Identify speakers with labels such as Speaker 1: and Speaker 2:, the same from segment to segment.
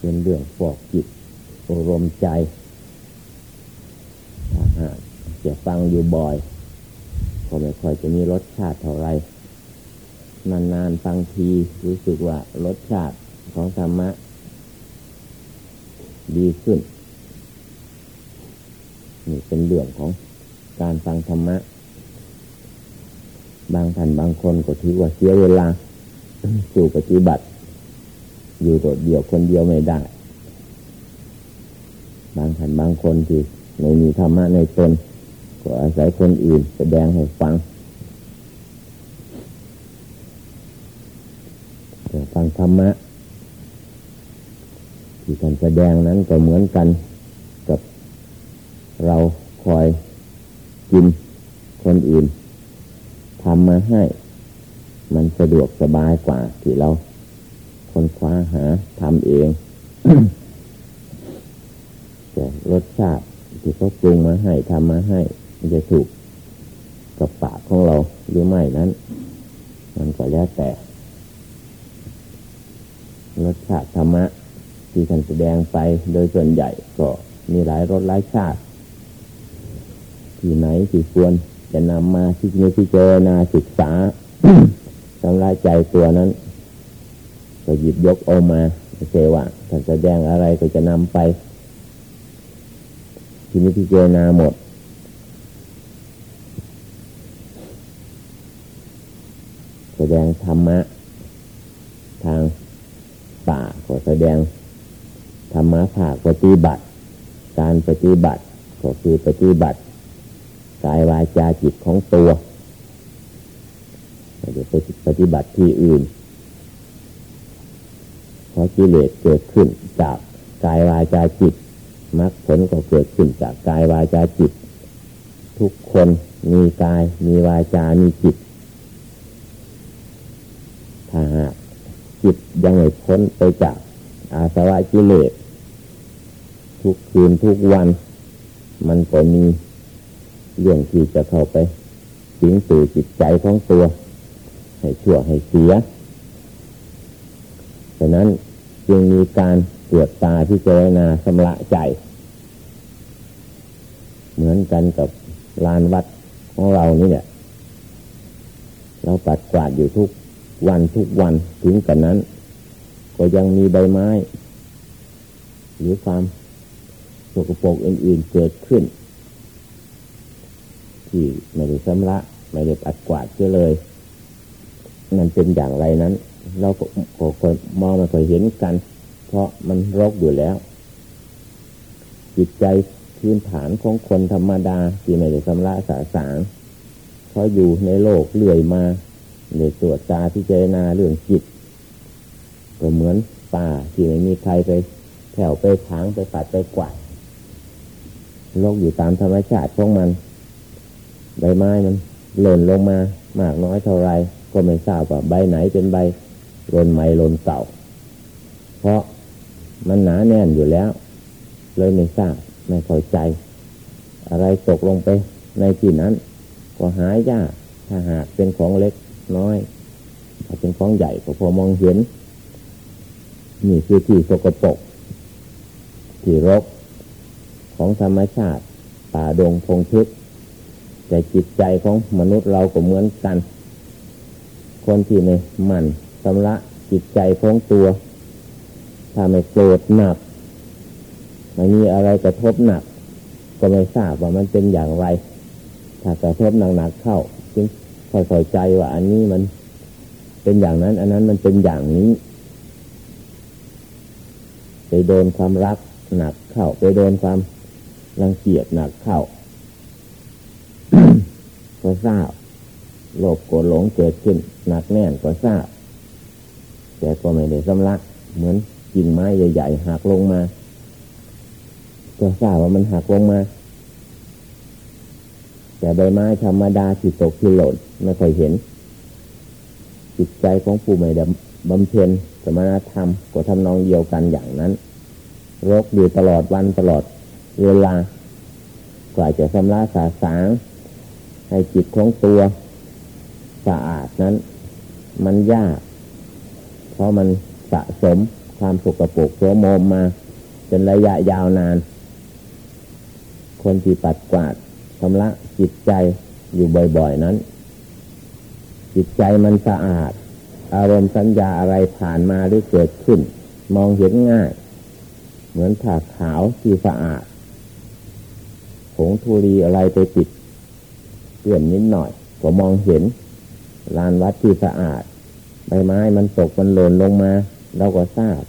Speaker 1: เป็นเรื่องฟอกจิตอารมณ์ใจถ้าหากจะฟังอยู่บ่อยก็ไม่ค่อยจะมีรสชาติเท่าไร นานๆฟังทีรู้สึกว่ารสชาติของธรรมะ ดีขึ้น นี่เป็นเรื่องของการฟังธรรมะ บางท่านบางคนก็ถือว่าเสียเวลาสู่ปฏิบัติ อยู่โดดเดี่ยวคนเดียวไม่ได้ บางท่านบางคนที่ไม่มีธรรมะในตนก็อาศัยคนอื่นแสดงให้ฟังฟังธรรมะที่ท่านแสดงนั้นก็เหมือนกันกับเราคอยกินคนอื่นทำมาให้ มันสะดวกสบายกว่าที่เรา คนคว้าหาทำเอง แต่รสชาติที่เขาปรุงมาให้ทำมาให้ มันจะถูกกับปากของเราหรือไม่นั้น มันก็แล้วแต่ รสชาติธรรมะ ที่ท่านแสดงไปโดยส่วนใหญ่ก็มีหลายรสหลายชาติ ที่ไหนที่ควรจะนำมาที่นี้ที่เจอนาศึกษาทำลายใจตัวนั้น ก็หยิบยกเอามาเสว่าท่านแสดงอะไรก็จะนำไป ทีนี้ที่เจนาหมด แสดงธรรมะ ทางป่าก็แสดงธรรมะภาคปฏิบัติ การปฏิบัติก็คือปฏิบัติกายวาจาจิตของตัวไม่ได้ไปปฏิบัติที่อื่น เพราะกิเลสเกิดขึ้นจากกายวาจาจิตมรรคผลก็เกิดขึ้นจากกายวาจาจิต ทุกคนมีกายมีวาจามีจิตถ้าหากจิตยังไม่พ้นไปจากอาสวะกิเลสทุกคืนทุกวัน มันก็มีเรื่องที่จะเข้าไป สิงสู่จิตใจของตัว ให้ชั่วให้เสียดังนั้น จึงมีการตรวจตาที่เจรนาสำละใจ เหมือนกันกับลานวัดของเรานี่เนี่ย เราปัดกวาดอยู่ทุกวันทุกวันถึงกันนั้น ก็ยังมีใบไม้ หรือความสกปรกอื่นๆเกิดขึ้น ที่ไม่ได้ชำระ ไม่ได้ปัดกวาดเสียเลยนั่นเป็นอย่างไรนั้น เราก็คอยมองมาคอยเห็นกัน เพราะมันรกอยู่แล้ว จิตใจพื้นฐานของคนธรรมดาที่ไม่ได้ชำระสาสางเขาอยู่ในโลกเลื่อยมาในตรวจตาที่เจนาเรื่องจิต ก็เหมือนป่าที่ไม่มีใครไปแถวไปทางไปปัดไปกวาดโลกอยู่ตามธรรมชาติของมันใบไม้มันหล่นลงมามากน้อยเท่าไรก็ไม่ทราบว่าใบไหนเป็นใบ ลนใหม่ลนเก่าเพราะมันหนาแน่นอยู่แล้ว เลยไม่ทราบไม่เข้าใจ อะไรตกลงไปในที่นั้น ก็หายยากถ้าหากเป็นของเล็กน้อยถ้าเป็นของใหญ่ก็พอมองเห็นนี่คือที่สกปรกที่รกของธรรมชาติป่าดงพงทึกแต่จิตใจของมนุษย์เราก็เหมือนกัน คนที่ในมัน สำละจิตใจของตัว ถ้าไม่โกรธหนักไม่มีอะไรกระทบหนัก ก็ไม่ทราบว่ามันเป็นอย่างไร ถ้ากระทบหนักๆเข้าจึงค่อยๆใจว่าอันนี้มันเป็นอย่างนั้น อันนั้นมันเป็นอย่างนี้ไปโดนความรักหนักเข้าไปโดนความรังเกียจหนักเข้าก็ทราบโลภโกรธหลงเกิดขึ้น หนักแน่นก็ทราบ แต่ก็ไม่ได้สำลักเหมือนกิ่งไม้ใหญ่ๆหักลงมาก็ทราบว่ามันหักลงมา แต่ใบไม้ธรรมดาที่ตกที่หล่นไม่เคยเห็น จิตใจของผู้ไม่ด้บำเพ็ญสมณธรรมก็ทำนองเดียวกันอย่างนั้น รกอยู่ตลอดวันตลอดเวลากว่าจะชำระสาสางให้จิตของตัวสะอาดนั้น มันยาก ราะมันสะสมความสกปรกโสมมมาเป็นระยะยาวนาน คนที่ปัดกวาดชำระจิตใจอยู่บ่อยๆนั้น จิตใจมันสะอาด อารมณ์สัญญาอะไรผ่านมาหรือเกิดขึ้น มองเห็นง่าย เหมือนผ้าขาวที่สะอาดผงธุรีอะไรไปติดเปื่อนนิดหน่อย ก็มองเห็นลานวัดที่สะอาด ใบไม้มันตกมันหล่นลงมา เราก็ทราบ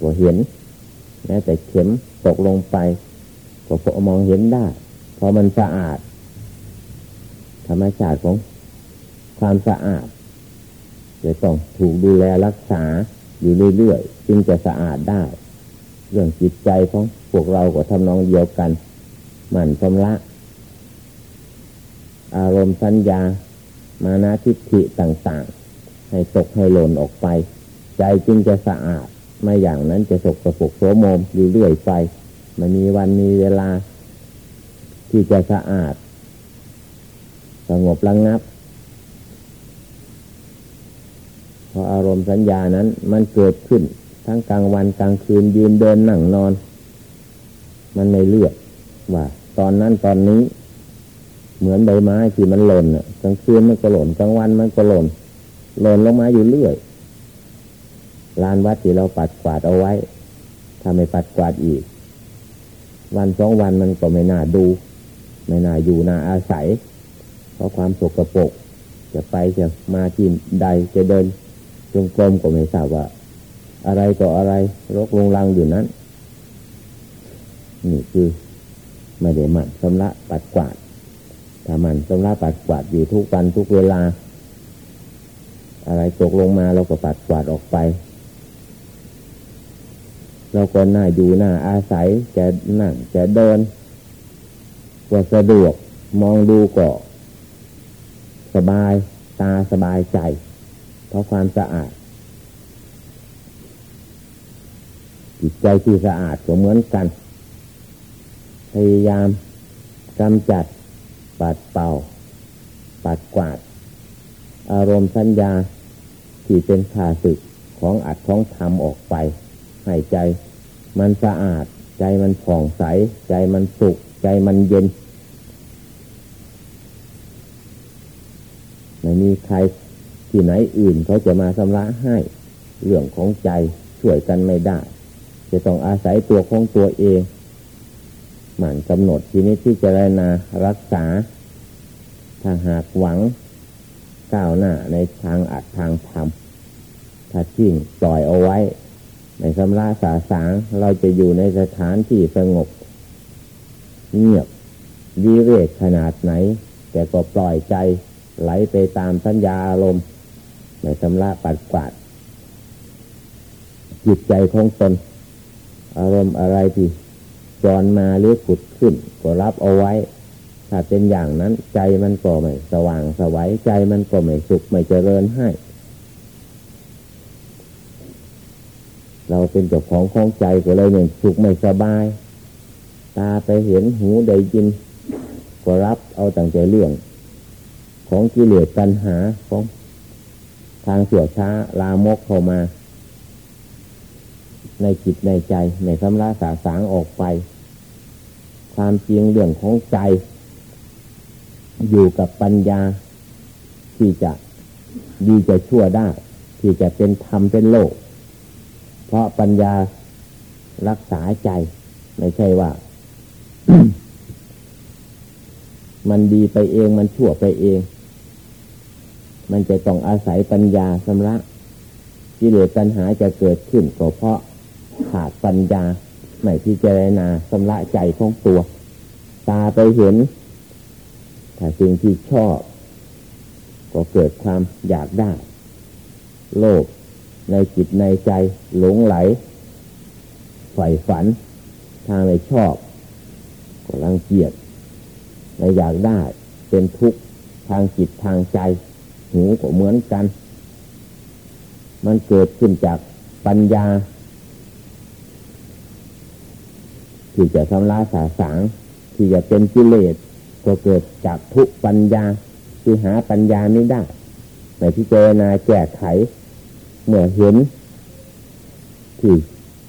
Speaker 1: ก็เห็นแม้แต่เข็มตกลงไป ก็พอมองเห็นได้ เพราะมันสะอาด ธรรมชาติของความสะอาดจะต้องถูกดูแลรักษาอยู่เรื่อยๆจึงจะสะอาดได้ เรื่องจิตใจของพวกเราก็ทำนองเดียวกัน หมั่นชำระ อารมณ์สัญญา มานาทิฏฐิต่าง ๆ ให้ตกให้หล่นออกไป ใจจึงจะสะอาด ไม่อย่างนั้นจะสกสะปกโสมมอยู่เรื่อยไปมันมีวันมีเวลา ที่จะสะอาด สงบระงงับพออารมณ์สัญญานั้น มันเกิดขึ้น ทั้งกลางวันกลางคืนยืนเดินนั่งนอน มันไม่เลือกว่า ตอนนั้นตอนนี้ เหมือนใบไม้ที่มันหล่นกลางคืนมันก็หล่นกลางวันมันก็หล่น หล่นลงมาอยู่เรื่อยลานวัดที่เราปัดกวาดเอาไว้ ถ้าไม่ปัดกวาดอีก วันสองวันมันก็ไม่น่าดู ไม่น่าอยู่น่าอาศัย เพราะความสกปรกจะไปจะมาที่ใดจะเดินจงกรมก็ไม่ทราบว่า อะไรต่ออะไรรกลงลังอยู่นั้น นี่คือไม่ได้หมั่นชำระปัดกวาดถ้ามันชำระปัดกวาดอยู่ทุกวันทุกเวลา อะไรตกลงมาเราก็ปัดกวาดออกไป เราก็น่าอยู่น่าอาศัยจะนั่งจะเดินก็สะดวกมองดูก็สบายตาสบายใจ เพราะความสะอาด จิตใจที่สะอาดก็เหมือนกัน พยายามกำจัดปัดเป่า ปัดกวาด อารมณ์สัญญา ที่เป็นขาสึกของอัดของทำออกไปให้ใจ มันสะอาด ใจมันผ่องใส ใจมันสุข ใจมันเย็นไม่มีใครที่ไหนอื่นเขาจะมาชำระให้เรื่องของใจช่วยกันไม่ได้ จะต้องอาศัยตัวของตัวเองหมั่นกำหนดทีนี้ที่จะรนารักษา ถ้าหากหวัง ก้าวหน้าในทางอัดทางธรรมถ้าทิ้งปล่อยเอาไว้ ในสำราสาสางเราจะอยู่ในสถานที่สงบ เงียบวิเวกขนาดไหน แต่ก็ปล่อยใจไหลไปตามสัญญาอารมณ์ในสำระปัดกวาดจิตใจของตนอารมณ์อะไรที่จรมาหรือขุดขึ้น ก็รับเอาไว้ ถ้าเป็นอย่างนั้น ใจมันก็ไม่สว่างสวัยใจมันก็ไม่สุขไม่เจริญให้ เราเป็นเจ้าของของใจก็เลยหนึ่งสุขไม่สบาย ตาไปเห็นหูได้ยินก็รับเอาตั้งใจเรื่อง ของกิเลสปัญหาของทางเสียช้าลามกเข้ามา ในจิตในใจในสำราสาสางออกไป ความจริงเรื่องของใจ อยู่กับปัญญาที่จะดีจะชั่วได้ ที่จะเป็นธรรมเป็นโลก เพราะปัญญารักษาใจ ไม่ใช่ว่า มันดีไปเองมันชั่วไปเอง มันจะต้องอาศัยปัญญาสำระกิเลสปัญหาจะเกิดขึ้นก็เพราะขาดปัญญาไม่พิจารณาสำระใจของตัว ตาไปเห็น ถ้าสิ่งที่ชอบ ก็เกิดความอยากได้ โลภในจิตในใจหลงไหลใฝ่ฝัน ถ้าไม่ชอบ ก็รังเกียจไม่อยากได้เป็นทุกข์ทางจิตทางใจ หูก็เหมือนกัน มันเกิดขึ้นจากปัญญาที่จะทำลายสาสางที่จะเป็นกิเลส ก็เกิดจากทุปัญญาที่หาปัญญาไม่ได้ในที่เจนาแก้ไข เมื่อเห็นที่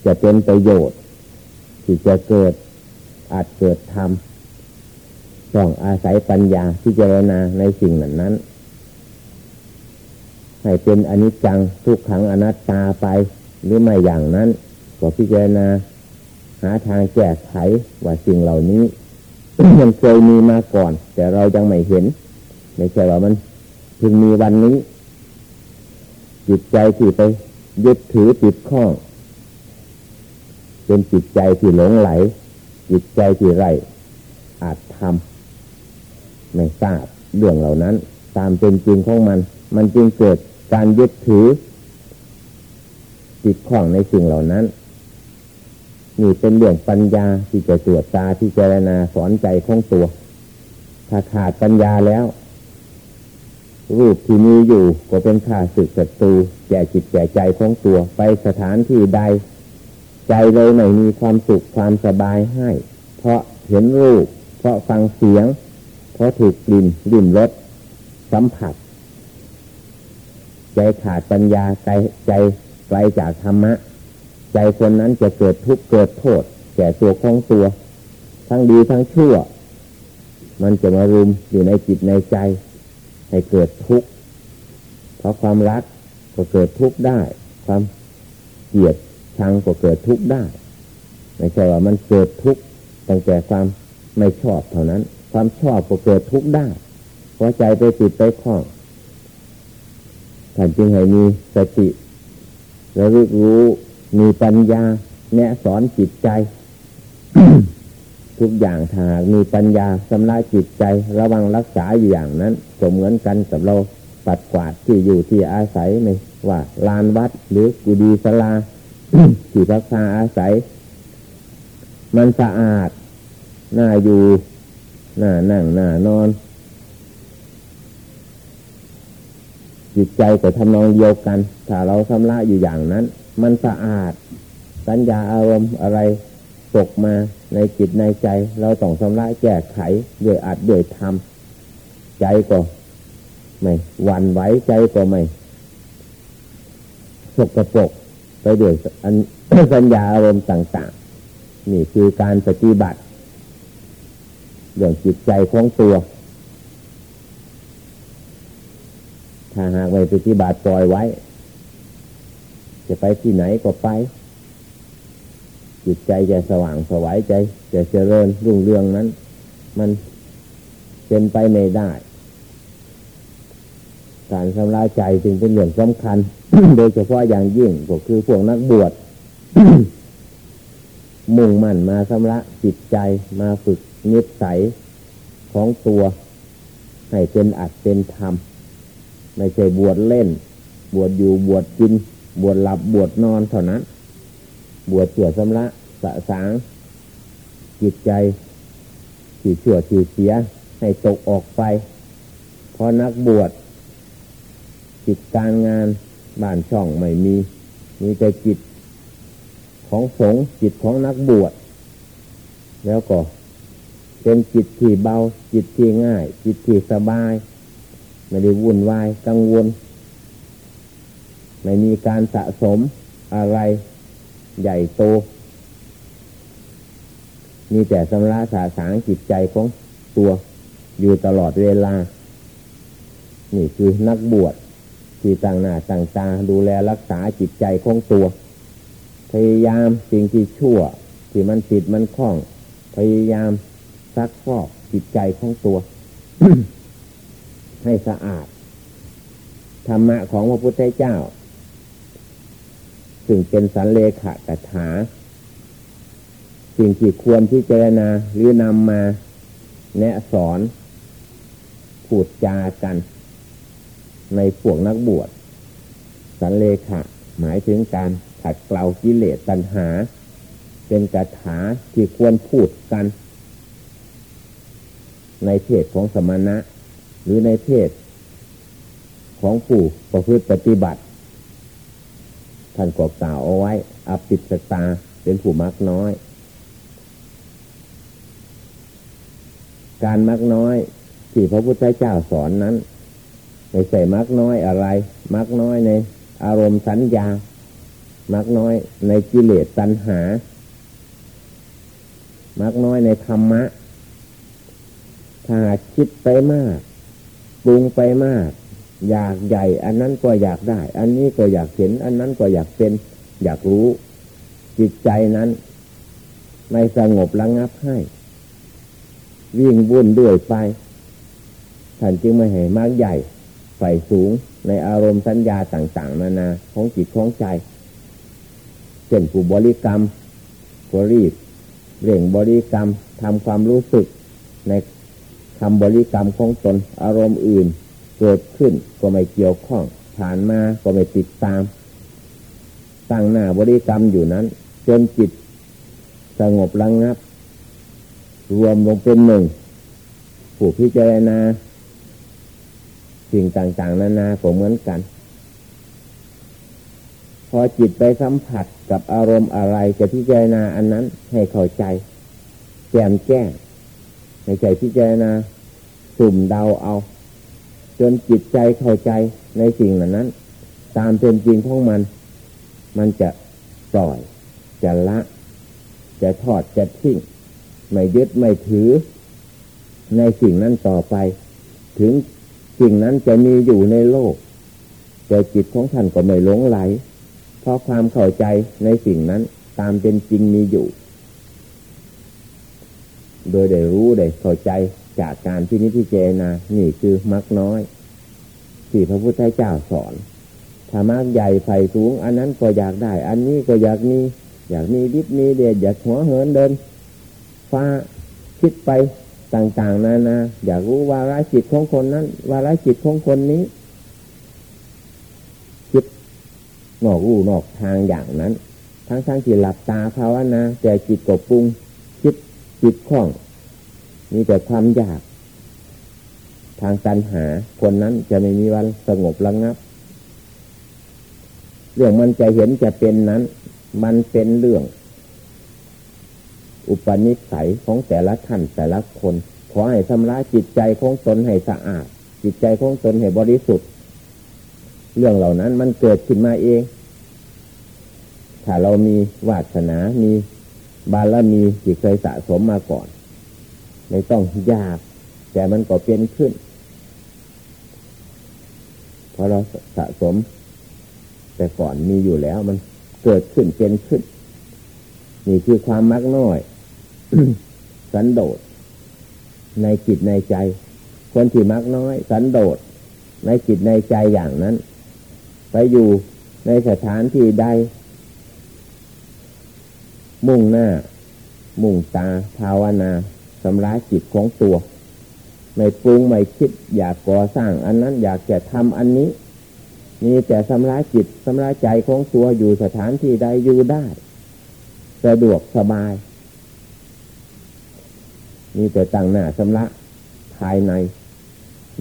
Speaker 1: จะเป็นประโยชน์ ที่จะเกิดอาจเกิดทำต้องอาศัยปัญญาพิจารณาในสิ่งนั้นนั้น ให้เป็นอนิจจังทุกขังอนัตตาไปหรือไม่อย่างนั้น ก็พิจารณาหาทางแก้ไขว่าสิ่งเหล่านี้ มันเคยมีมาก่อน แต่เรายังไม่เห็น ไม่ใช่ว่ามันเพิ่งมีวันนี้ จิตใจที่ไปยึดถือติดข้องเป็นจิตใจที่หลงไหล จิตใจที่ไรอาจทำไม่ทราบเรื่องเหล่านั้น ตามเป็นจริงของมัน มันจึงเกิดการยึดถือติดข้องในสิ่งเหล่านั้น นี่เป็นเรื่องปัญญาที่จะตรวจตาที่เจรณาสอนใจของตัว ถ้าขาดปัญญาแล้ว รูปที่มีอยู่ก็เป็นข้าศึกศัตรูแก่จิตแก่ใจของตัวไปสถานที่ใด ใจเลยไม่มีความสุขความสบายให้ เพราะเห็นรูป เพราะฟังเสียง เพราะถูกกลิ่นดิ่มรสสัมผัส ใจขาดปัญญาใจใจไกลจากธรรมะ ใจคนนั้นจะเกิดทุกข์เกิดโทษ แก่ตัวของตัว ทั้งดีทั้งชั่ว มันจะมารุมอยู่ในจิตในใจ ให้เกิดทุกข์เพราะความรักก็เกิดทุกข์ได้ ความเกลียดชังก็เกิดทุกข์ได้ไม่ใช่ว่ามันเกิดทุกข์ตั้งแต่ความไม่ชอบเท่านั้น ความชอบก็เกิดทุกข์ได้เพราะใจไปติดไปคล้องท่านจึงให้มีสติระลึกรู้ มีปัญญาแนะสอนจิตใจ ทุกอย่างถ้ามีปัญญาสำลักจิตใจ ระวังรักษาอยู่อย่างนั้นสมเหมือนกันกับเราปัดกวาดที่อยู่ที่อาศัยไม่ว่าลานวัดหรือกุฏิสลาที่พักษาอาศัย มันสะอาดน่าอยู่น่านั่งน่านอน จิตใจก็ทำนองเดียวกัน ถ้าเราทำละอยู่อย่างนั้น มันสะอาด สัญญาอารมณ์อะไรตกมาในจิตในใจ เราต้องชำระแก้ไขด้วยอัดด้วยทำใจก็ไม่หวั่นไหวใจก็ไม่สกปรกไปด้วยสัญญาอารมณ์ต่าง ๆ นี่คือการปฏิบัติเรื่องจิตใจของตัว ถ้าหากไม่ปฏิบัติปล่อยไว้ จะไปที่ไหนก็ไป จิตใจจะสว่างสวายใจ จะเจริญรุ่งเรืองนั้น มันเป็นไปไม่ได้ การชำระใจจึงเป็นเรื่องสำคัญ โดยเฉพาะอย่างยิ่งก็คือพวกนักบวชมุ่งมั่นมาชำระจิตใจมาฝึกนิสัยของตัว ให้เป็นอัดเป็นธรรม ไม่ใช่บวชเล่น บวชอยู่บวชกิน บวชหลับบวชนอนเท่านั้น บวชเสื่อสำละสะสาง จิตใจที่เชื่อที่เสีย ให้ตกออกไปเพราะนักบวชจิตการงานบ้านช่องไม่มี มีแต่จิตของสงจิตของนักบวชแล้วก็เป็นจิตที่เบาจิตที่ง่าย จิตที่สบาย ไม่ได้วุ่นวายกังวล ไม่มีการสะสมอะไรใหญ่โต มีแต่สำระสาสางจิตใจของตัวอยู่ตลอดเวลา นี่คือนักบวชที่ต่างหน้าต่างตาดูแลรักษาจิตใจของตัว พยายามสิ่งที่ชั่ว ที่มันติดมันคล้อง พยายามซักฟอกจิตใจของตัว ให้สะอาดธรรมะของพระพุทธเจ้า ซึ่งเป็นสันเลขะกถา สิ่งที่ควรที่เจรณาหรือนำมา แนะสอนพูดจากัน ในพวกนักบวช สันเลขะหมายถึงการขัดเกลากิเลสตัณหา เป็นกถาที่ควรพูดกัน ในเพศของสมณะ หรือในเพศของผู้ประพฤติปฏิบัติ ท่านก็กล่าวเอาไว้อภิสตาเป็นผู้มักน้อย การมักน้อยที่พระพุทธเจ้าสอนนั้นไม่ใช่มักน้อยอะไร มักน้อยในอารมณ์สัญญา มักน้อยในกิเลสตัณหา มักน้อยในธรรมะ ถ้าคิดไปมาก ปรุงไปมาก อยากใหญ่ อันนั้นก็อยากได้ อันนี้ก็อยากเห็น อันนั้นก็อยากเป็น อยากรู้ จิตใจนั้น ไม่สงบระงับให้ วิ่งวุ่นด้วยไปท่านจึงไม่ให้มากใหญ่ไฟสูงในอารมณ์สัญญาต่าง ๆ นานาของจิตของใจเช่นผู้บริกรรมก็รีบเร่งบริกรรมทำความรู้สึกในคำบริกรรมของตนอารมณ์อื่น เกิดขึ้นก็ไม่เกี่ยวข้อง ผ่านมาก็ไม่ติดตาม ตั้งหน้าบริกรรมอยู่นั้น จนจิตสงบระงงับ รวมลงเป็นหนึ่ง ผู้พิจารณาสิ่งต่างๆ นานาก็เหมือนกัน พอจิตไปสัมผัสกับอารมณ์อะไรจะพิจารณาอันนั้นให้เข้าใจ แจ่มแจ้งในใจพิจารณาสุ่มเดาเอา จนจิตใจเข้าใจในสิ่งเหล่านั้น ตามเป็นจริงของมัน มันจะปล่อย จะละ จะทอดจะทิ้งไม่ยึดไม่ถือ ในสิ่งนั้นต่อไป ถึงสิ่งนั้นจะมีอยู่ในโลก แต่จิตของท่านก็ไม่หลงไหล เพราะความเข้าใจในสิ่งนั้นตามเป็นจริงมีอยู่ โดยได้รู้ได้เข้าใจ จากการที่นิพพิเจนานี่คือมักน้อย ที่พระพุทธเจ้าสอนถ้ามากใหญ่ไฟสูง อันนั้นก็อยากได้ อันนี้ก็อยากมีอยากมีดิบมีเดียอยากหัวเหินเดิน ฟ้าคิดไปต่างๆนานาอยากรู้วาระจิตของคนนั้น วาระจิตของคนนี้คิดนอกรูนอกทางอย่างนั้น ทั้งทั้งที่หลับตาภาวนาแต่จิตกบปรุง คิดจิตคล่อง มีแต่ความอยาก ทางตัณหา คนนั้นจะไม่มีวันสงบระงับ เรื่องมันจะเห็นจะเป็นนั้น มันเป็นเรื่อง อุปนิสัยของแต่ละท่านแต่ละคน ขอให้ชำระจิตใจของตนให้สะอาด จิตใจของตนให้บริสุทธิ์ เรื่องเหล่านั้นมันเกิดขึ้นมาเอง ถ้าเรามีวาสนา มีบารมีที่เคยสะสมมาก่อน ไม่ต้องยาก แต่มันก็เป็นขึ้นพอเราสะสม แต่ก่อนมีอยู่แล้วมันเกิดขึ้นเป็นขึ้น นี่คือความมักน้อย สันโดษในจิตในใจ คนที่มักน้อย สันโดษในจิตในใจอย่างนั้น ไปอยู่ในสถานที่ใด มุ่งหน้า มุ่งตาภาวนา สำร้ายจิตของตัว ไม่ปรุงไม่คิด อยากก่อสร้าง อันนั้นอยากจะทำอันนี้ มีแต่สำร้ายจิตสำร้ายใจของตัวอยู่สถานที่ใดอยู่ได้ สะดวกสบาย มีแต่ตั้งหน้าสำระภายใน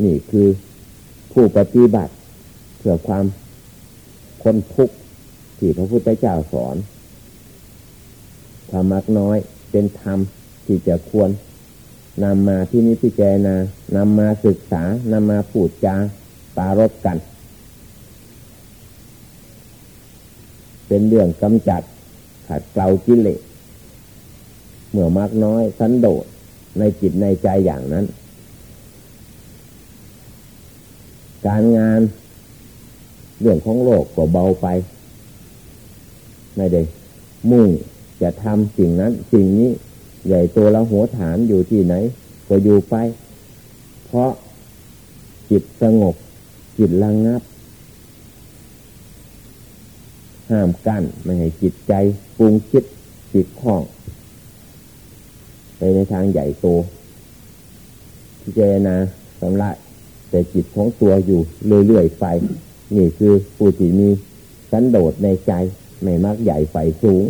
Speaker 1: นี่คือผู้ปฏิบัติเพื่อความคนทุกข์ที่พระพุทธเจ้าสอนธรรมักน้อยเป็นธรรมที่จะควร นำมาที่นี้พิจารณานำมาศึกษานำมาพูดจาปารบกัน เป็นเรื่องกำจัดขัดเกลากิเลสเมื่อมากน้อยสันโดษในจิตในใจอย่างนั้น การงานเรื่องของโลกก็เบาไป ไม่ได้มุ่งจะทำสิ่งนั้น สิ่งนี้ ใหญ่ตัวละหัวฐานอยู่ที่ไหน ก็อยู่ไป เพราะจิตสงบ จิตระงงับ ห้ามกั้นไม่ให้จิตใจปรุงคิดจิตคล้อง ไปในทางใหญ่โตพิจารณาสำลักแต่จิตของตัวอยู่เรื่อยๆไปนี่คือผู้ที่มีสันโดษในใจ ไม่มักใหญ่ไฟสูง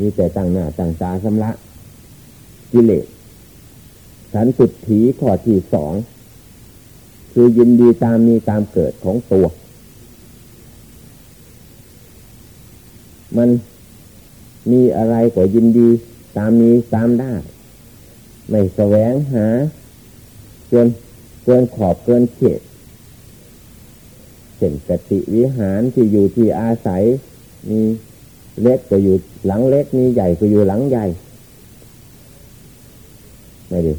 Speaker 1: มีแต่ตั้งหน้าตั้งตาสำลักกิเลสสันสุดถีข้อที่สอง คือยินดีตามมีตามเกิดของตัว มันมีอะไรก็ยินดีตามมีตามได้ ไม่แสวงหาเกินเกินขอบเกินเขตเช่นกติวิหารที่อยู่ที่อาศัยมี เล็กก็อยู่หลังเล็กมีใหญ่ก็อยู่หลังใหญ่ไม่ดี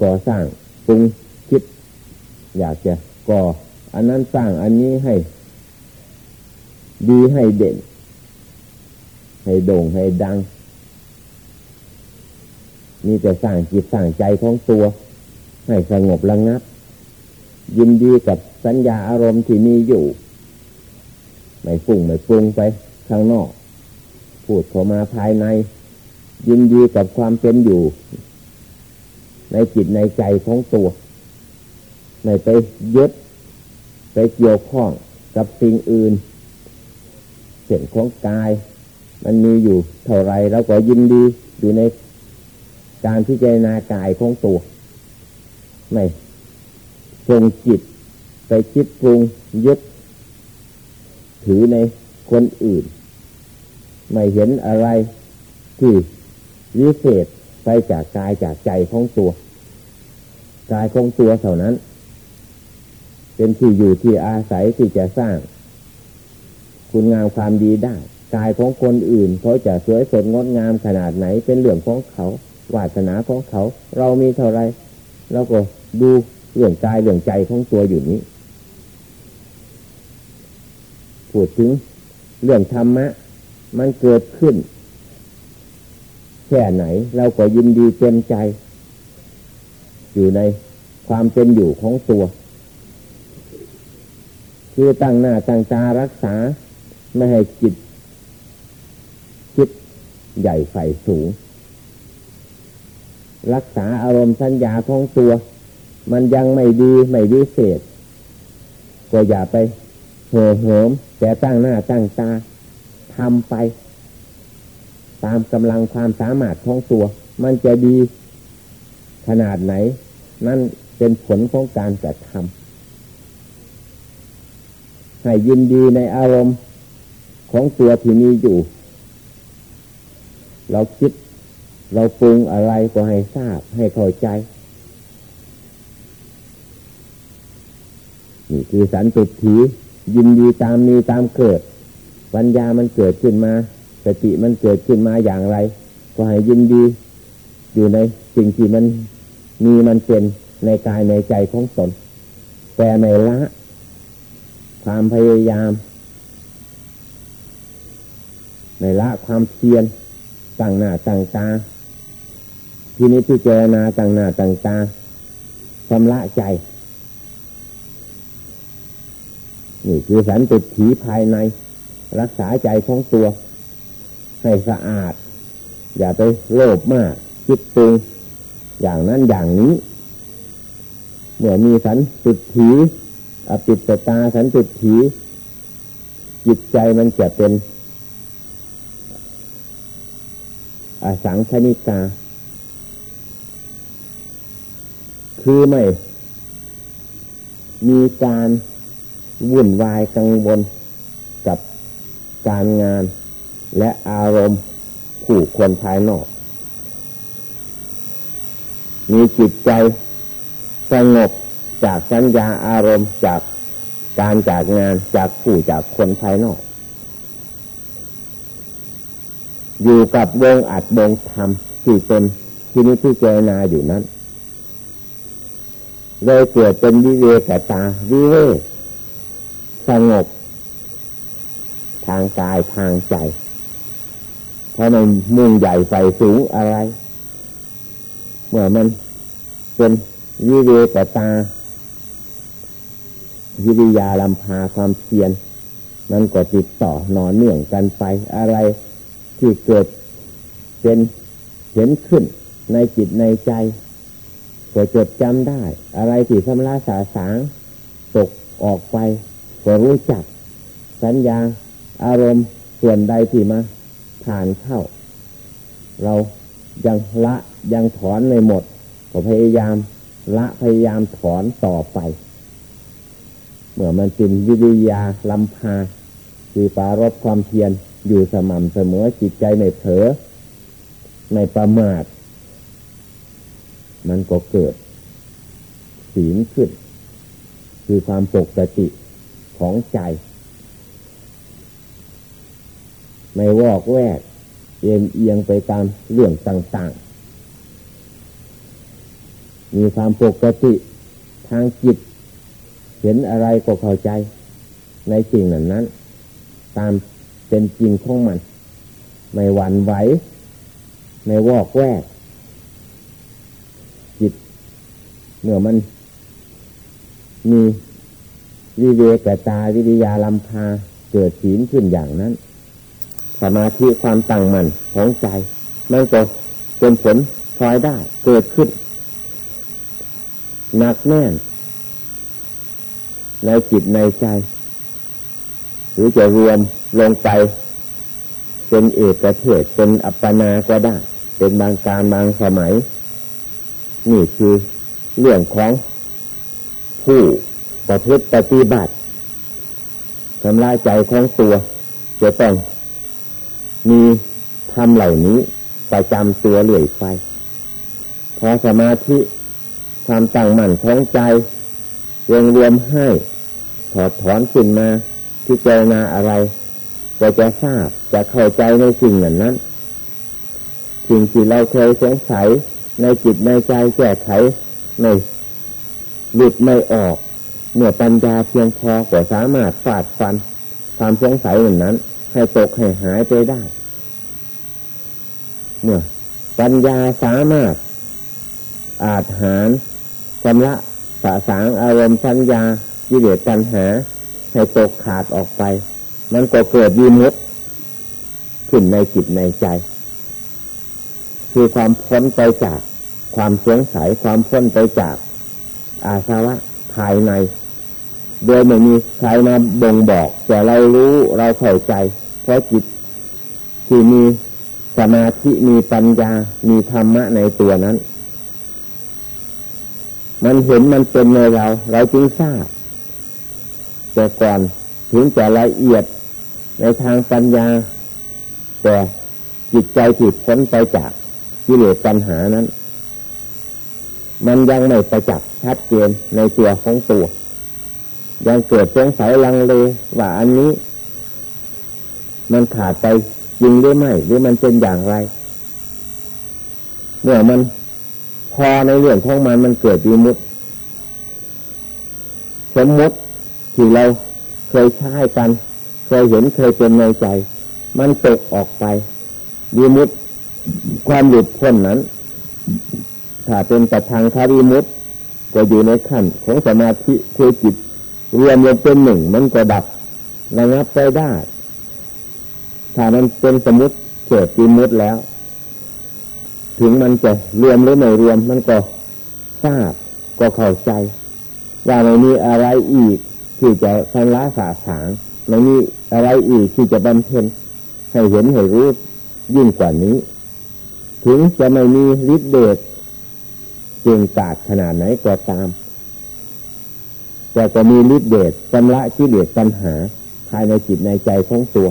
Speaker 1: ก่อสร้างปรุงคิด อยากจะก่อ อันนั้นสร้างอันนี้ให้ ดีให้เด่น ให้โด่งให้ดังนี่จะสร้างจิตสร้างใจของตัว ให้สงบระงับ ยินดีกับสัญญาอารมณ์ที่มีอยู่ ไม่ฟุ้งไม่ปรุงไปข้างนอก พูดเข้ามาภายใน ยินดีกับความเป็นอยู่ ในจิตในใจของตัวไม่ไปยึดไปเกี่ยวข้องกับสิ่งอื่นเส้นของกาย มันมีอยู่เท่าไรเราก็ยินดีอยู่ในการพิจารณากายของตัว ไม่ทรงจิตไปคิดปรุงยึดถือในคนอื่น ไม่เห็นอะไรที่วิเศษไปจากกายจากใจของตัว กายของตัวเท่านั้น เป็นที่อยู่ที่อาศัยที่จะสร้าง คุณงามความดีได้ กายของคนอื่นเขาจะสวยสดงดงามขนาดไหน เป็นเรื่องของเขา วาสนาของเขา เรามีเท่าไรเราก็ดูเรื่องกายเรื่องใจของตัวอยู่นี้พูดถึงเรื่องธรรมะ มันเกิดขึ้น แค่ไหน เราก็ยินดีเต็มใจ อยู่ในความเป็นอยู่ของตัวคือตั้งหน้าตั้งตารักษา ไม่ให้จิตคิดใหญ่ไฟสูง รักษาอารมณ์สัญญาของตัว มันยังไม่ดีไม่วิเศษ ก็อย่าไปเห่อเหิมแต่ตั้งหน้าตั้งตา ทำไป ตามกำลังความสามารถของตัว มันจะดีขนาดไหน นั่นเป็นผลของการกระทำให้ยินดีในอารมณ์ของตัวที่มีอยู่ เราคิดเราปรุงอะไรก็ให้ทราบให้เข้าใจ นี่คือสันติถียินดีตามมีตามเกิด ปัญญามันเกิดขึ้นมาสติมันเกิดขึ้นมาอย่างไร ก็ให้ยินดีอยู่ในสิ่งที่มันมีมันเป็นในกายในใจของตน แต่ในละ ความพยายาม ในละความเพียรตั้งหน้าตั้งตาทีนี้พิจารณาต่างหน้าต่างตาชำระใจนี่คือสันติถีภายใน รักษาใจของตัวให้สะอาด อย่าไปโลภมาก คิดปรุงอย่างนั้นอย่างนี้เมื่อมีสันติถีอปิตตาสันติถีจิตใจมันจะเป็นอสังคณิกา คือไม่ มีการวุ่นวายกังวล การงานและอารมณ์ผู้คนภายนอก มีจิตใจสงบจากสัญญาอารมณ์จากการจากงานจากผู้จากคนภายนอก อยู่กับวงอัดวงธรรมที่ตนที่นี้ที่เจนาอยู่นั้นเลยเกิดเป็นวิเวกตาวิเวกสงบ ทางกายทางใจเพราะมันมุ่งใหญ่ใส่สูงอะไร เมื่อมันเป็นวิเวกตาวิริยาลำพาความเพียรมันก็ติดต่อหนอนเนื่องกันไป อะไรที่เกิดเป็นเห็นขึ้นในจิตในใจก็จดจำได้ อะไรที่สำลาสาสางตกออกไปก็รู้จัก สัญญา อารมณ์ส่วนใดที่มาผ่านเข้า เรายังละยังถอนไม่หมดก็พยายามละพยายามถอนต่อไป เมื่อมันเป็นวิริยาลำพาคือปารบความเพียรอยู่สม่ำเสมอจิตใจไม่เผลอไม่ประมาท มันก็เกิด ศีลขึ้น คือความปกติขของใจ ไม่วอกแวก เอียงเอียงไปตามเรื่องต่างๆ มีความปกติทางจิต เห็นอะไรก็เข้าใจ ในสิ่งนั้นนั้น ตามเป็นจริงของมัน ไม่หวั่นไหว ไม่วอกแวก จิตเมื่อมัน มีวิเวกตาวิริยาลำพาเกิดศีลขึ้นอย่างนั้น สมาธิความตั้งมั่นของใจมันก็เป็นผลพลอยได้เกิดขึ้นหนักแน่น ในจิตในใจ หรือจะรวมลงไป เป็นเอกเทศเป็นอัปปนาก็ได้ เป็นบางการบางสมัย นี่คือเรื่องของผู้ประพฤติปฏิบัติทำลายใจของตัว จะต้อง มีทำเหล่านี้ประจำตัวเรื่อยไปพอสมาธิความตั้งมั่นของใจยังรวมให้ถอดถอนขึ้นมาที่เจนาอะไรก็จะทราบจะเข้าใจในสิ่งเหล่านั้นสิ่งที่เราเคยสงสัยในจิตในใจแก้ไขไม่หลุดไม่ออก เมื่อปัญญาเพียงพอก็สามารถฟาดฟัน ความสงสัยเหล่านั้น ให้ตกให้หายไปได้ เมื่อปัญญาสามารถ อาจหารชำระสาสางอารมณ์ปัญญาจิเลสปัญหา ให้ตกขาดออกไป มันก็เกิดยีมุดขึ้นในจิตในใจ คือความพ้นไปจาก ความสงสัยความพ้นไปจาก อาสาวะภายใน โดยไม่มีใครมาบ่งบอก แต่เรารู้เราเข้าใจ เพราะจิตที่มีสมาธิมีปัญญา มีธรรมะในตัวนั้น มันเห็นมันเป็นในเรา เราจึงทราบ แต่ก่อนถึงจะละเอียดในทางปัญญา แต่จิตใจที่พ้นไปจากกิเลสปัญหานั้น มันยังไม่ประจักษ์ชัดเจนในตัวของตัว ยังเกิดสงสัยลังเลว่าอันนี้ มันขาดไปจริงหรือไม่หรือมันเป็นอย่างไรเมื่อมันพอในเรื่องของมันมันเกิดดีมุดสมมติที่เราเคยใช้กัน เคยเห็นเคยเป็นในใจ มันตกออกไปดีมุดความหลุดพ้นนั้น ถ้าเป็นแต่ทางคาริมุตก็อยู่ในขั้นของสมาธิคือจิตรวมลงเป็นหนึ่งมันก็ดับระงับไปได้ ถ้ามันเป็นสมุติเกิดจิมุตแล้ว ถึงมันจะรวมหรือไม่รวม มันก็ทราบก็เข้าใจ ว่าไม่มีอะไรอีก ที่จะชำระสาสางไม่มีอะไรอีกที่จะบำเพ็ญให้เห็นให้รู้ยิ่งกว่านี้ ถึงจะไม่มีฤทธิ์เดชเก่งกาจขนาดไหนก็ตามแต่ก็มีฤทธิ์เดชชำระกิเลสปัญหา ภายในจิตในใจของตัว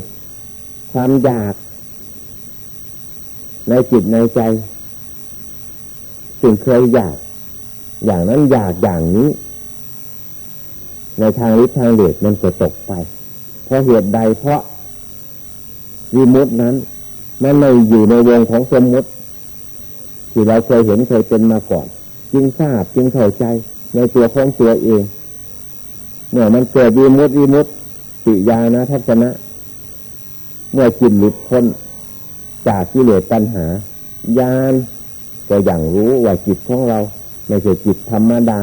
Speaker 1: ความอยาก ในจิตในใจ สิ่งเคยอยาก อย่างนั้นอยากอย่างนี้ ในทางฤทธิ์ทางเลดมันก็ตกไป เพราะเหตุใดเพราะวิมุตินั้น มันไม่อยู่ในวงของสมมติ ที่เราเคยเห็นเคยเป็นมาก่อน จึงทราบจึงเข้าใจในตัวของตัวเองเมื่อมันเกิดวิมุตติวิมุตติยานะทัศนะ เมื่อจิตหลุดพ้นจากกิเลสปัญหาญาณก็อย่างรู้ว่าจิตของเรา ไม่ใช่จิตธรรมดา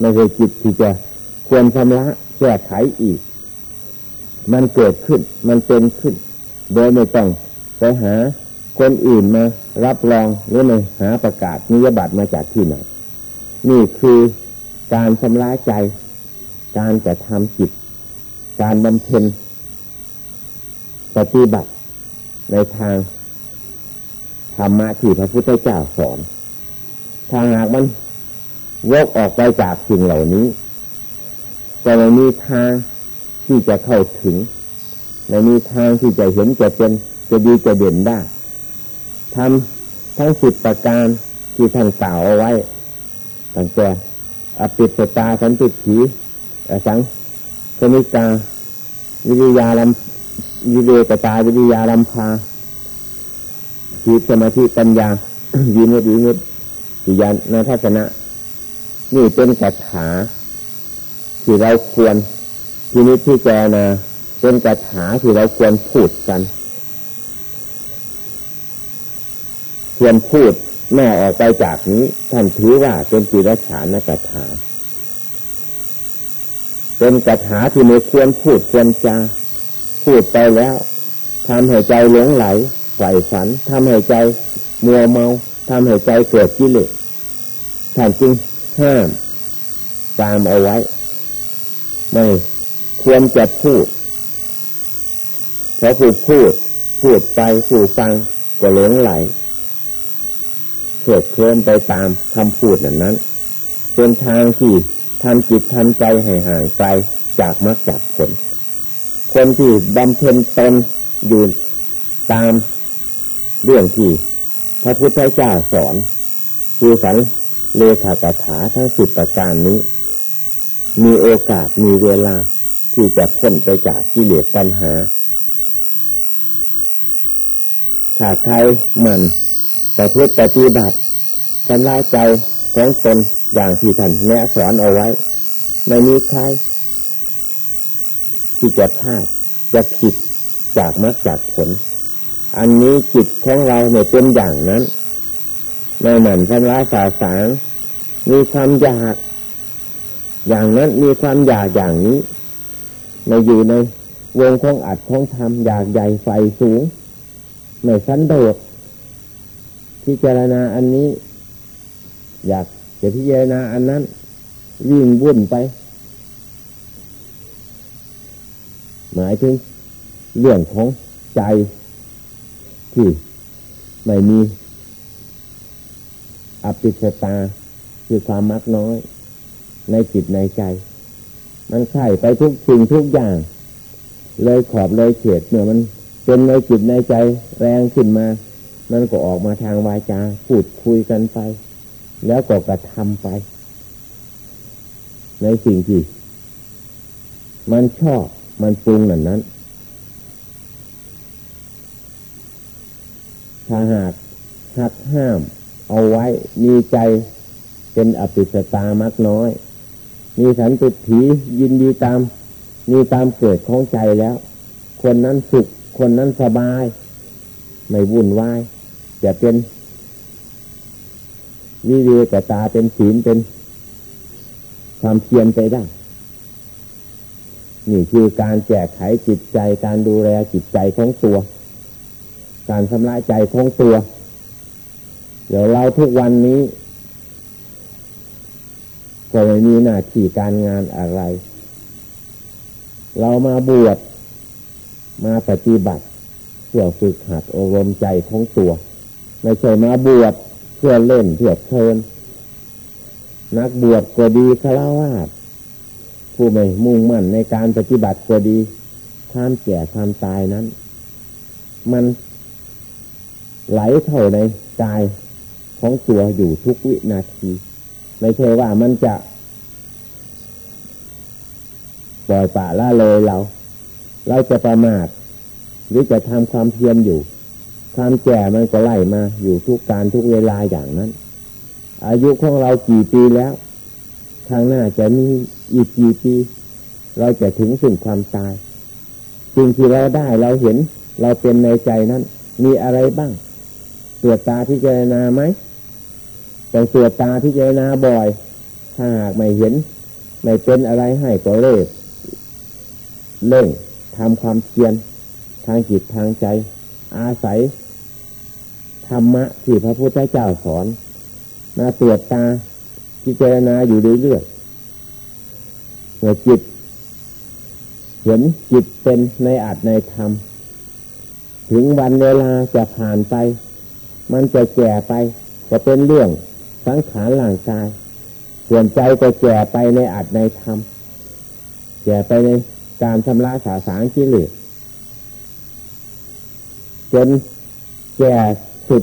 Speaker 1: ไม่ใช่จิตที่จะควรชำระแก้ไขอีก มันเกิดขึ้น มันเป็นขึ้น โดยไม่ต้องไปหาคนอื่นมารับรองหรือไม่หาประกาศนิยบัตรมาจากที่ไหน นี่คือการชำระใจ การจะทำจิต การบำเพ็ญ ปฏิบัติในทางธรรมะที่พระพุทธเจ้าสอนทางหากมันวกออกไปจากสิ่งเหล่านี้จะไม่มีทางที่จะเข้าถึงไม่มีทางที่จะเห็นจะเป็นจะดีจะเด่นได้ทำทั้งสิบประการที่ท่านกล่าวเอาไว้ตั้งแต่อปิสตาสันติถีสังสมิตาวิริยาลำ วิเวกตาวิริยาลำพาจิตสมาธิปัญญาวิมุตติวิมุตติญาณทัศนะ นี่เป็นคาถาที่เราควรที่นี้ที่แกนะเป็นคาถาที่เราควรพูดกัน ควรพูดแม่ออกไปจากนี้ ท่านถือว่าเป็นจิรฉานกถาเป็นกถาที่ไม่ควรพูดควรจา พูดไปแล้วทำให้ใจหลงไหลใฝ่ฝันทำให้ใจมัวเมาทำให้ใจเกิดกิเลสท่านจึงห้ามตามเอาไว้ ไม่ควรจะพูดเพราะผู้พูด พูดไปผู้ฟังก็หลงไหลเกิดเคลื่อนไปตามคำพูดนั้นนั้นเป็นทางที่ทำจิตทำใจให้ห่างไกลจากมรรคจากผล คนที่บำเพ็ญตนอยู่ตามเรื่องที่พระพุทธเจ้าสอน คือสันเลขาตถาทั้งสิบประการนี้ มีโอกาสมีเวลาที่จะพ้นไปจากกิเลสปัญหาถ้าใครมันประพฤติปฏิบัติชำระใจของตนอย่างที่ท่านแนะสอนเอาไว้ ไม่มีใคร ที่จะพลาดจะผิดจากมรรคจากผล อันนี้จิตของเราไม่เป็นอย่างนั้นในหมันชำระสาสางมีความอยาก อย่างนั้นมีความอยากอย่างนี้ในอยู่ในวงของอัดของทำอยากใหญ่ไฟสูงไม่สันโดษพิจารณาอันนี้ อยากจะพิจารณาอันนั้นวิ่งวุ่นไป หมายถึงเรื่องของใจที่ไม่มีอภิสตาคือความมักน้อย ในจิตในใจ มันใส่ไปทุกสิ่งทุกอย่าง เลยขอบเลยเฉียดเมื่อมันเป็นในจิตในใจแรงขึ้นมา มันก็ออกมาทางวาจาพูดคุยกันไป แล้วก็กระทำไป ในสิ่งที่ มันชอบ มันปรุงนั้นนั้น ถ้าหากหักห้าม เอาไว้มีใจเป็นอภิสตามักน้อย มีสันติถียินดีตาม มีตามเกิดของใจแล้ว คนนั้นสุข คนนั้นสบาย ไม่วุ่นวายจะเป็นวิเวกตาเป็นศีลเป็นความเพียรไปได้ นี่คือการแจกไขจิตใจการดูแลจิตใจของตัว การสำระใจของตัว เดี๋ยวเราทุกวันนี้ก็ไม่มีหน้าที่การงานอะไร เรามาบวชมาปฏิบัติ เพื่อฝึกหัดอบรมใจของตัว ไม่ใช่มาบวชเพื่อเล่นเพื่อเพลินนักบวชก็ดีฆราวาส ผู้ไม่มุ่งมั่นในการปฏิบัติก็ดี ความแก่ความตายนั้น มันไหลเข้าในกายของตัวอยู่ทุกวินาที ไม่ใช่ว่ามันจะปล่อยป่าละเลยเรา เราจะประมาทหรือจะทำความเพียรอยู่ ความแก่มันก็ไล่มาอยู่ทุกการทุกเวลาอย่างนั้น อายุของเรากี่ปีแล้ว ข้างหน้าจะมีอีกกี่ปีเราจะถึงสิ่งความตาย สิ่งที่เราได้เราเห็นเราเป็นในใจนั้น มีอะไรบ้าง ตรวจตาที่เจรนาไหมต้องตรวจตาที่เจรนาบ่อย ถ้าหากไม่เห็น ไม่เป็นอะไรให้ก็เล่เล่งทำความเพียรทางจิตทางใจ อาศัย ธรรมะที่พระพุทธเจ้าสอนมาตรวจตา พิจารณาอยู่เรื่อยๆเมื่อจิต เห็นจิตเป็นในอัตในธรรม ถึงวันเวลาจะผ่านไป มันจะแก่ไป ก็เป็นเรื่องสังขารร่างกาย ส่วนใจก็แก่ไปในอัตในธรรม แก่ไปในการชำระสาสางกิเลสจนแก่สุด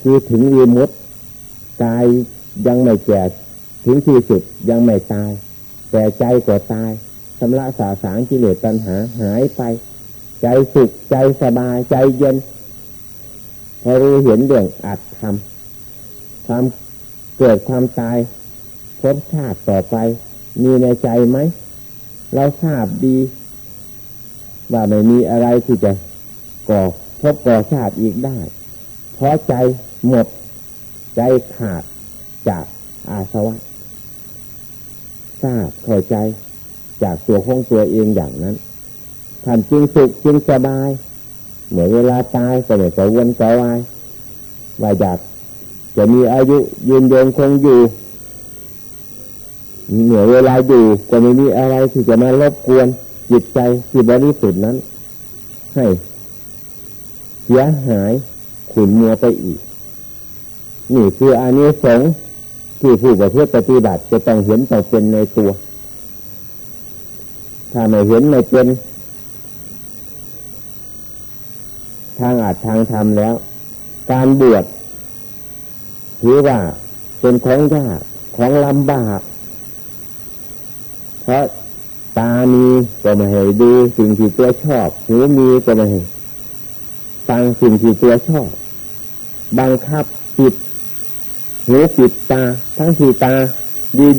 Speaker 1: คือถึงวีมุตกาย ยังไม่แก่ถึงที่สุดยังไม่ตาย แต่ใจก็ตายชำระสาสางกิเลสตัณหาหายไป ใจสุขใจสบายใจเย็นพอรู้เห็นเรื่องอัดทำความเกิดความตายพบชาติต่อไป มีในใจไหม เราทราบดี ว่าไม่มีอะไรที่จะก่อพบก่อชาติอีกได้ เพราะใจหมด ใจขาด จากอาสวะทราบเข้าใจ จากตัวของตัวเองอย่างนั้นท่านจึงสุขจึงสบายเหมือนเวลาตายก็ไม่กังวลกังวายว่าอยากจะมีอายุยืนยงคงอยู่เหนือเวลาอยู่ก็ไม่มีอะไรที่จะมารบกวนจิตใจที่บริสุทธิ์นั้น ให้เสียหายขุนมัวไปอีก นี่คืออานิสงส์ ที่ผู้ประพฤติปฏิบัติจะต้องเห็นต้องเป็นในตัว ถ้าไม่เห็นไม่เป็น ทางอาจทางทำแล้ว การบวชถือว่าเป็นของยากของลำบาก เพราะตามีก็ไม่ให้ดูสิ่งที่ตัวชอบหูมีก็ไม่ให้ฟังสิ่งที่ตัวชอบ บังคับจิต หูปิดตา ทั้งที่ตา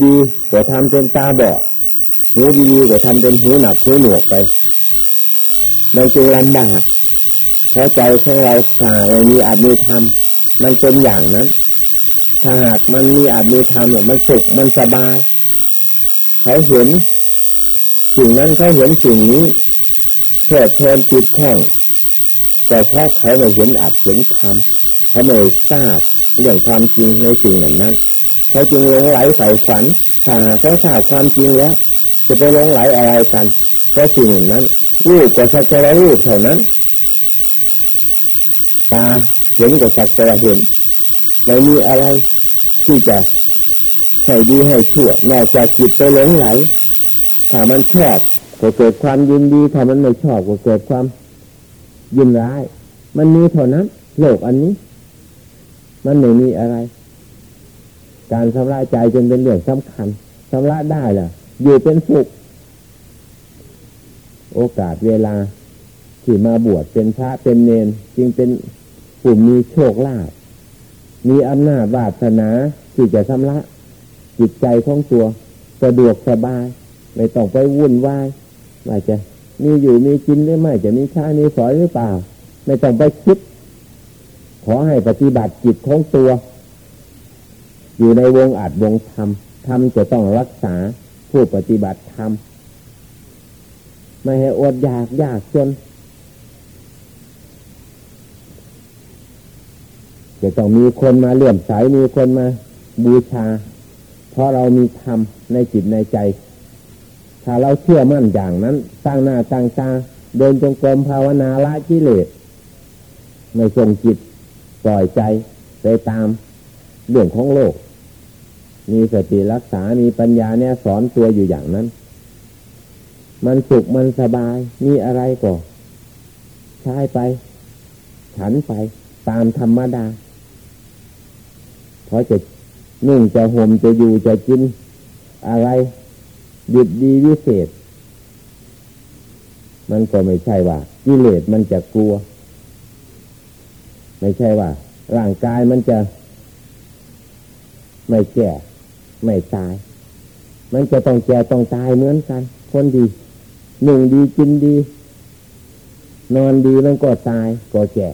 Speaker 1: ดีๆก็ทำเป็นตาบอดหูดีๆก็ทำเป็นหูหนักหูหนวกไปมันจึงลำบากเพราะใจของเราถ้าไม่มีอาจมีธรรมมันเป็นอย่างนั้น ถ้าหากมันมีอาจมีธรรมมันสุขมันสบายเขาเห็นสิ่งนั้นเขาเห็นสิ่งนี้เพื่อเพลินจิตข้องแต่เพราะเขาไม่เห็นอาจเห็นธรรมเขาไม่ทราบ เรื่องความจริงในสิ่งนั้นนั้นเขาจึงหลงไหลใส่ฝันถ้าหากเขาทราบความจริงแล้ว จะไปหลงไหลอะไรกันเพราะสิ่งหนั้นรูปก็สักแต่รูปเท่านั้นตาเห็นก็สักแต่เห็นไม่มีอะไรที่จะให้ดีให้ชั่วนอกจากจิตไปหลงไหลถ้ามันชอบก็เกิดความยินดีถ้ามันไม่ชอบก็เกิดความยินร้าย มันมีเท่านั้นโลกอันนี้ มันไม่มีอะไร การชำระใจจึงเป็นเรื่องสำคัญชำระได้ล่ะ อยู่เป็นสุข โอกาสเวลา ที่มาบวชเป็นพระเป็นเนน จึงเป็นผู้มีโชคลาภมีอำนาจวาสนาที่จะชำระ จิตใจของตัวสะดวกสบาย ไม่ต้องไปวุ่นวายว่าจะมีอยู่มีกินหรือไม่จะมีช้ามีสอยหรือเปล่า ไม่ต้องไปคิด ขอให้ปฏิบัติจิตของตัว อยู่ในวงอาจวงธรรมธรรมจะต้องรักษาผู้ปฏิบัติธรรมไม่ให้อดอยากยากจน จะต้องมีคนมาเลื่อมใสมีคนมาบูชา เพราะเรามีธรรมในจิตในใจ ถ้าเราเชื่อมั่นอย่างนั้นสร้างหน้าตั้งตาเดินจงกรมภาวนาละกิเลสไม่ทรงจิต ปล่อยใจไปตามเรื่องของโลก มีสติรักษา มีปัญญาเนี่ยสอนตัวอยู่อย่างนั้น มันสุขมันสบาย มีอะไรก็ใช้ไป ฉันไปตามธรรมดา เพราะจะนุ่งจะห่มจะอยู่จะกินอะไรหยุดดีวิเศษ มันก็ไม่ใช่ว่ากิเลสมันจะกลัว ไม่ใช่ว่า ร่างกายมันจะ ไม่แก่ ไม่ตาย มันจะต้องแก่ต้องตายเหมือนกัน คนดีหนุ่งดีกินดี นอนดีมันก็ตายก็แก่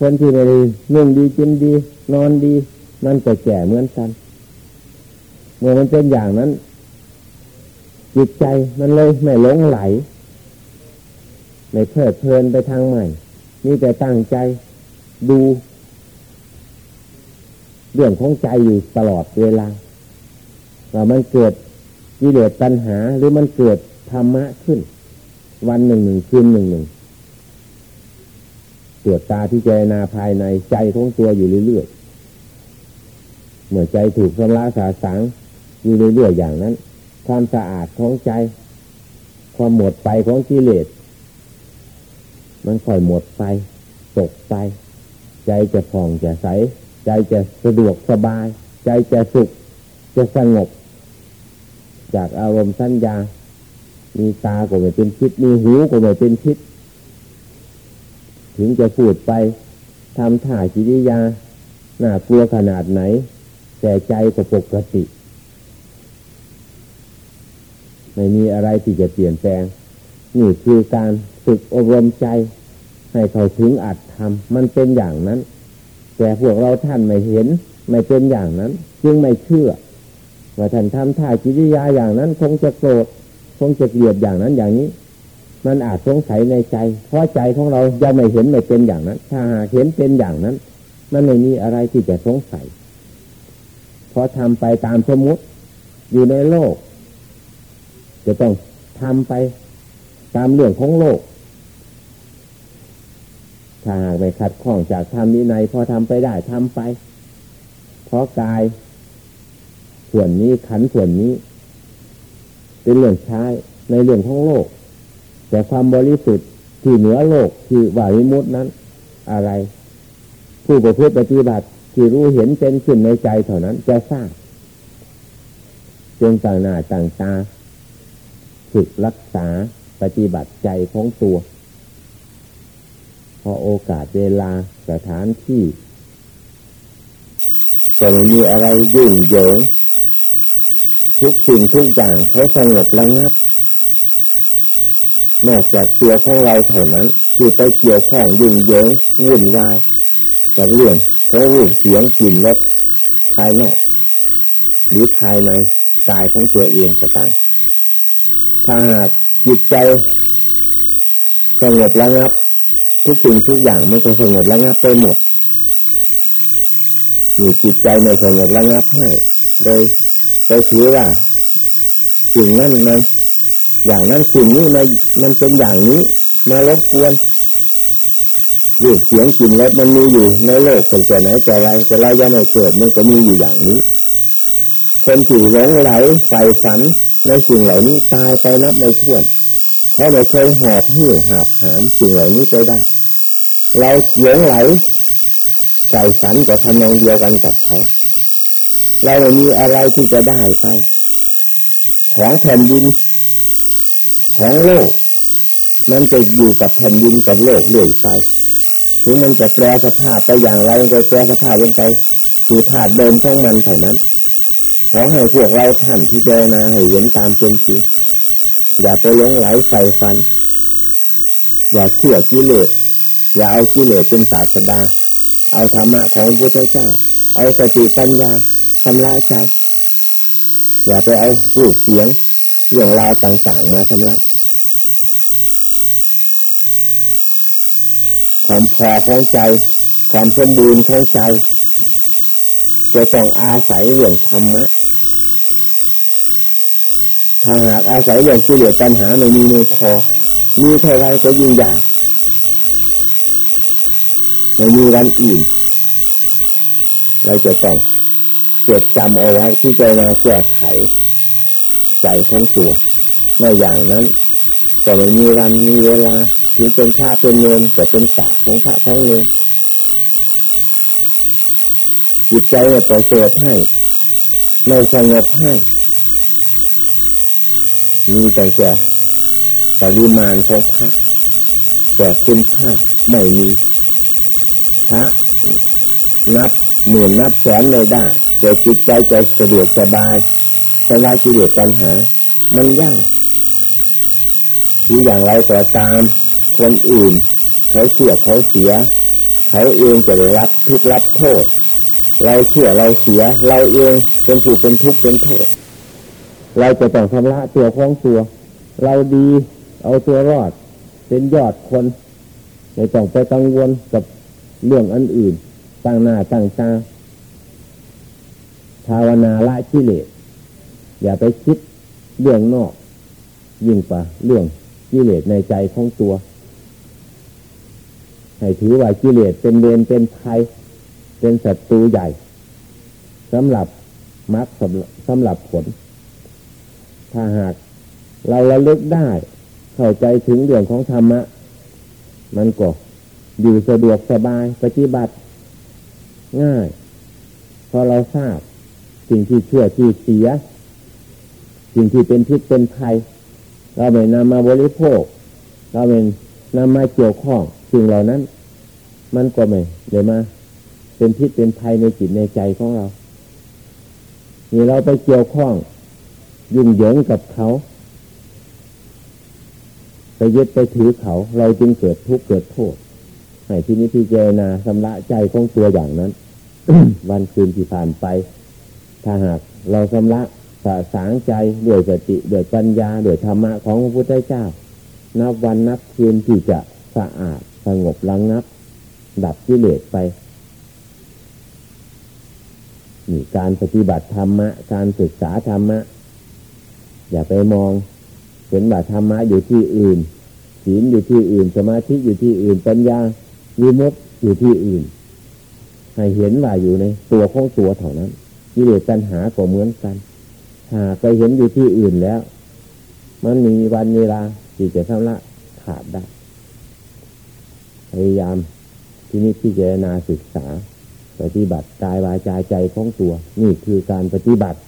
Speaker 1: คนที่ไม่ดีหนุ่งดีกินดี นอนดี มันก็แก่เหมือนกัน เมื่อมันเป็นอย่างนั้น จิตใจมันเลยไม่หลงไหลไม่เพลิดเพลินไปทางใหม่ นี่แต่ตั้งใจ ดูเรื่องของใจอยู่ตลอดเวลาว่ามันเกิดกิเลสปัญหา หรือมันเกิดธรรมะขึ้น วันหนึ่งหนึ่งคืนหนึ่งหนึ่งตรวจตาที่เจนาภายในใจของตัวอยู่เรื่อยๆเมื่อใจถูกสละสาสางอยู่เรื่อยๆอย่างนั้น ความสะอาดของใจ ความหมดไปของกิเลสมันค่อยหมดไปตกไป ใจจะผ่องจะใส ใจจะสะดวกสบาย ใจจะสุข จะสงบ จากอารมณ์สัญญา มีตาก็ไม่เป็นพิษมีหูก็ไม่เป็นพิษถึงจะพูดไปทำท่ายจิริยาน่ากลัวขนาดไหน แต่ใจก็ปกติ ไม่มีอะไรที่จะเปลี่ยนแปลง นี่คือการฝึกอบรมใจ ให้เขาถึงอัดทำมันเป็นอย่างนั้น แต่พวกเราท่านไม่เห็น ไม่เป็นอย่างนั้น จึงไม่เชื่อ ว่าท่านทำท่าจิริยาอย่างนั้น คงจะโกรธคงจะเกลียดอย่างนั้นอย่างนี้ มันอาจสงสัยในใจ เพราะใจของเรายังไม่เห็นไม่เป็นอย่างนั้น ถ้าหากเห็นเป็นอย่างนั้น มันไม่มีอะไรที่จะสงสัยเพราะทำไปตามสมมติอยู่ในโลก จะต้องทำไปตามเรื่องของโลก ถ้าหากไม่ขัดข้องจากธรรมนี้ในพอทำไปได้ทำไป เพราะกาย ส่วนนี้ขันส่วนนี้ เป็นเรื่องใช้ในเรื่องของโลก แต่ความบริสุทธิ์ที่เหนือโลกที่วาวิมุตนั้น อะไร ผู้ประพฤติปฏิบัติที่รู้เห็นเป็นขึ้นในใจเท่านั้น จะทราบจงต่างหน้าต่างตาฝึกรักษาปฏิบัติใจของตัว พอโอกาสเวลาสถานที่ก็ไม่มีอะไรยุ่งเหยิงทุกสิ่งทุกอย่างเขาสงบระงับนอกจากตัวของเราเท่านั้นคือไปเกี่ยวข้องยุ่งเหยิงวุ่นวายกับเรื่องของรูปเสียงกลิ่นรสภายนอกหรือภายในกายของตัวเองก็ตามถ้าหากจิตใจสงบระงับ ทุกสิ่งทุกอย่างมันก็สงบระงับไปหมดมีจิตใจไม่สงบระงับให้โดยไปถือว่าสิ่งนั้นมันอย่างนั้นสิ่งนี้มันมันเป็นอย่างนี้มารบกวนรูปเสียงกลิ่นรสมันมีอยู่ในโลกเป็นแต่ไหนแต่ไรแต่ไรยังไม่เกิดมันก็มีอยู่อย่างนี้คนที่หลงไหลใฝ่ฝันในสิ่งเหล่านี้ตายไปนับไม่ถ้วน เพราะเราเคยหอบหิ้วหาบหามสิ่งเหล่านี้ไปได้ เราเหลงไหลใฝ่ฝันก็ทำนองเดียวกันกับเขา เราไม่มีอะไรที่จะได้ไป ของแผ่นดิน ของโลก มันจะอยู่กับแผ่นดินกับโลกเรื่อยไปถึงมันจะแปลสภาพไปอย่างไรก็แปลสภาพลงไปคือธาตุเดิมของมันเท่านั้น ขอให้พวกเราท่านที่เจนาให้เห็นตามเป็นจริง อย่าไปหลงไหลใส่ฝัน อย่าเชื่อกิเลสอย่าเอากิเลสเป็นศาสดา เอาธรรมะของพระพุทธเจ้า เอาสติปัญญาทำลายใจ อย่าไปเอารูปเสียงเรื่องราวต่างๆมาทำลายความพอของใจ ความสมบูรณ์ของใจจะต้องอาศัยเรื่องธรรมะ หากอาศัยเรื่องกิเลสปัญหาไม่มีในพอมีเท่าไรก็ยิ่งอยากไม่มีวันอื่นเราจะต้องเก็บจำเอาไว้ที่จะมาแก้ไขใจของตัวไม่อย่างนั้นก็ไม่มีวันมีเวลาถึงเป็นชาเป็นเงินก็เป็นตาของพระของเงินจิตใจเนี่ยเสริฐให้ไม่สงบให้ มีแต่แก่ปริมาณของพระแต่คุณค่าไม่มีพระนับหมื่นนับแสนไม่ได้แต่จิตใจใจสะดวกสบายสลายกิเลสปัญหา มันยากถึงอย่างไรก็ตาม คนอื่น เขาเชื่อเขาเสีย เขาเองจะได้รับทุกรับโทษ เราเชื่อเราเสีย เราเองเป็นผู้เป็นทุกข์เป็นโทษ เราจะต้องชำระตัวของตัว เราดีเอาตัวรอด เป็นยอดคนไม่ต้องไปกังวลกับเรื่องอันอื่น ตั้งหน้าตั้งตาภาวนาละกิเลสอย่าไปคิดเรื่องนอก ยิ่งกว่าเรื่องกิเลสในใจของตัว ให้ถือว่ากิเลสเป็นเวรเป็นภัยเป็นศัตรูใหญ่สำหรับมรรคสำหรับผล ถ้าหากเราระลึกได้ เข้าใจถึงเรื่องของธรรมะ มันก็อยู่สะดวกสบายปฏิบัติ ง่าย พอเราทราบ สิ่งที่เชื่อที่เสีย สิ่งที่เป็นพิษเป็นภัย เราไม่นำมาบริโภค เราไม่นำมาเกี่ยวข้องสิ่งเหล่านั้น มันก็ไม่เดี๋ยวมา เป็นพิษเป็นภัยในจิตในใจของเรานี่เราไปเกี่ยวข้อง ยุ่งเหยิงกับเขา ไปยึดไปถือเขา เราจึงเกิดทุกข์เกิดโทษให้ที่นี้พี่เจนาสำละใจของตัวอย่างนั้น วันคืนที่ผ่านไป ถ้าหากเราสำละสะสางใจด้วยสติด้วยปัญญาด้วยธรรมะของพระพุทธเจ้า นับวันนับคืนที่จะสะอาดสงบระงงับ ดับกิเลสไปนี่การปฏิบัติธรรมะ การศึกษาธรรมะ อย่าไปมองเห็นว่าธรรมะอยู่ที่อื่นศีลอยู่ที่อื่น สมาธิอยู่ที่อื่น ปัญญาวิมุตติอยู่ที่อื่น ให้เห็นว่าอยู่ในตัวของตัวเท่านั้นกิเลสตัณหาก็เหมือนกัน หากไปเห็นอยู่ที่อื่นแล้ว มันมีวันเวลาที่จะทำละขาดได้พยายามที่นี้พิจารณาศึกษา ปฏิบัติกายวาจาใจของตัว นี่คือการปฏิบัติ